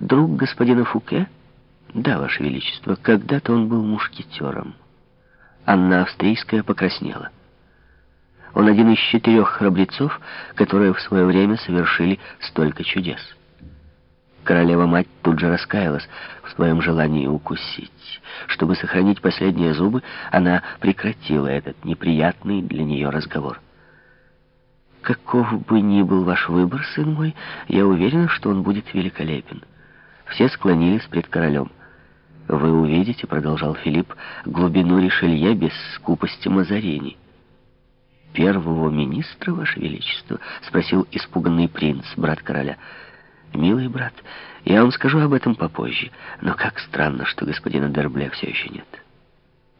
друг господина Фуке? Да, Ваше Величество, когда-то он был мушкетером. Анна Австрийская покраснела. Он один из четырех храбрецов, которые в свое время совершили столько чудес. Королева-мать тут же раскаялась в своем желании укусить. Чтобы сохранить последние зубы, она прекратила этот неприятный для нее разговор. «Каков бы ни был ваш выбор, сын мой, я уверена, что он будет великолепен». Все склонились пред королем. «Вы увидите, — продолжал Филипп, — глубину Ришелье без скупости Мазарини». «Первого министра, ваше величество?» — спросил испуганный принц, брат короля. «Милый брат, я вам скажу об этом попозже, но как странно, что господина Дербле все еще нет».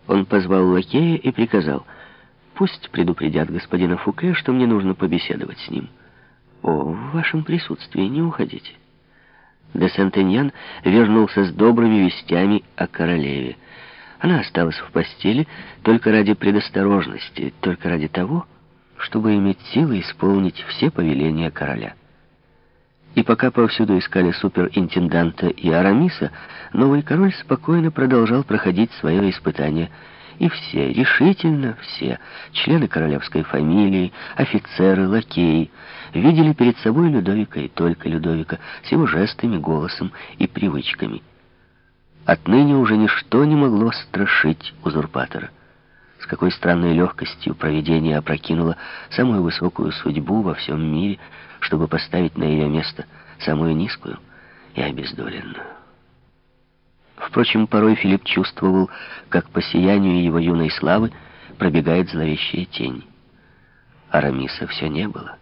Он позвал лакея и приказал, «Пусть предупредят господина Фуке, что мне нужно побеседовать с ним. О, в вашем присутствии не уходите». Де Сентеньян вернулся с добрыми вестями о королеве. Она осталась в постели только ради предосторожности, только ради того, чтобы иметь силы исполнить все повеления короля. И пока повсюду искали суперинтенданта и Арамиса, новый король спокойно продолжал проходить свое испытание – и все, решительно все, члены королевской фамилии, офицеры, лакеи, видели перед собой Людовика и только Людовика с его жестами, голосом и привычками. Отныне уже ничто не могло страшить узурпатора. С какой странной легкостью провидение опрокинуло самую высокую судьбу во всем мире, чтобы поставить на ее место самую низкую и обездоленную. Впрочем, порой Филипп чувствовал, как по сиянию его юной славы пробегает зловещая тень. Арамиса все не было.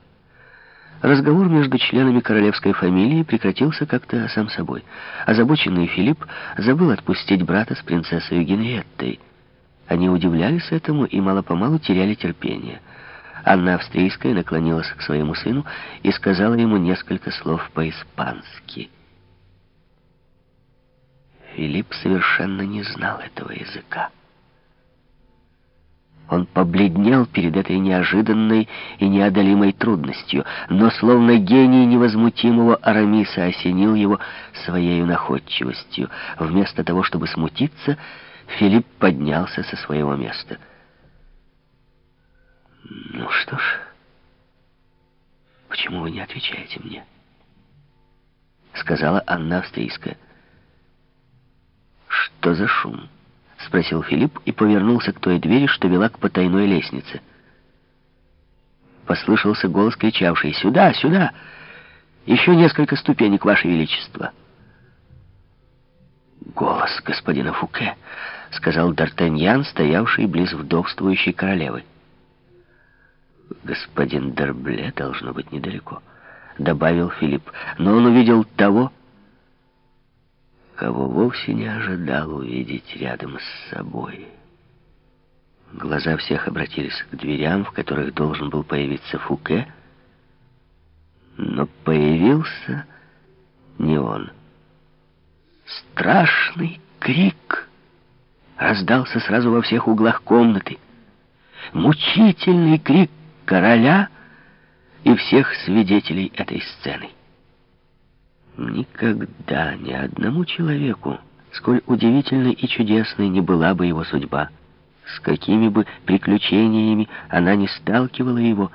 Разговор между членами королевской фамилии прекратился как-то сам собой. Озабоченный Филипп забыл отпустить брата с принцессой Генриеттой. Они удивлялись этому и мало-помалу теряли терпение. Анна Австрийская наклонилась к своему сыну и сказала ему несколько слов по-испански — Филипп совершенно не знал этого языка. Он побледнел перед этой неожиданной и неодолимой трудностью, но словно гений невозмутимого Арамиса осенил его своей находчивостью. Вместо того, чтобы смутиться, Филипп поднялся со своего места. «Ну что ж, почему вы не отвечаете мне?» — сказала Анна Австрийская. «Что за шум?» — спросил Филипп и повернулся к той двери, что вела к потайной лестнице. Послышался голос, кричавший «Сюда, сюда! Еще несколько ступенек, Ваше Величество!» «Голос господина Фуке», — сказал Д'Артаньян, стоявший близ вдовствующей королевы. «Господин Дербле должно быть недалеко», — добавил Филипп. Но он увидел того, кого вовсе не ожидал увидеть рядом с собой. Глаза всех обратились к дверям, в которых должен был появиться Фуке, но появился не он. Страшный крик раздался сразу во всех углах комнаты. Мучительный крик короля и всех свидетелей этой сцены. Никогда ни одному человеку, сколь удивительной и чудесной не была бы его судьба, с какими бы приключениями она не сталкивала его,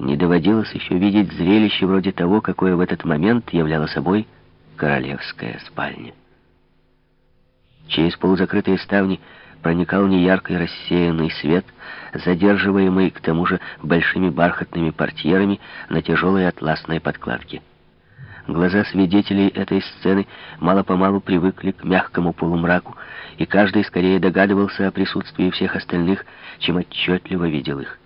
не доводилось еще видеть зрелище вроде того, какое в этот момент являло собой королевская спальня. Через полузакрытые ставни проникал неяркий рассеянный свет, задерживаемый к тому же большими бархатными портьерами на тяжелой атласной подкладке. Глаза свидетелей этой сцены мало-помалу привыкли к мягкому полумраку, и каждый скорее догадывался о присутствии всех остальных, чем отчетливо видел их.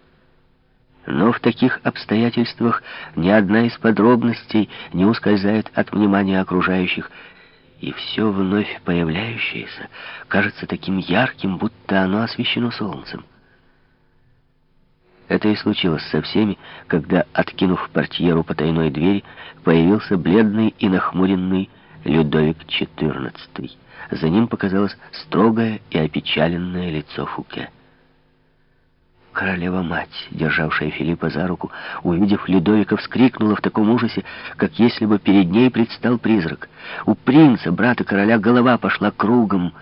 Но в таких обстоятельствах ни одна из подробностей не ускользает от внимания окружающих, и все вновь появляющееся кажется таким ярким, будто оно освещено солнцем. Это и случилось со всеми, когда, откинув портьеру потайной двери, появился бледный и нахмуренный Людовик XIV. За ним показалось строгое и опечаленное лицо Фуке. Королева-мать, державшая Филиппа за руку, увидев Людовика, вскрикнула в таком ужасе, как если бы перед ней предстал призрак. У принца, брата короля, голова пошла кругом,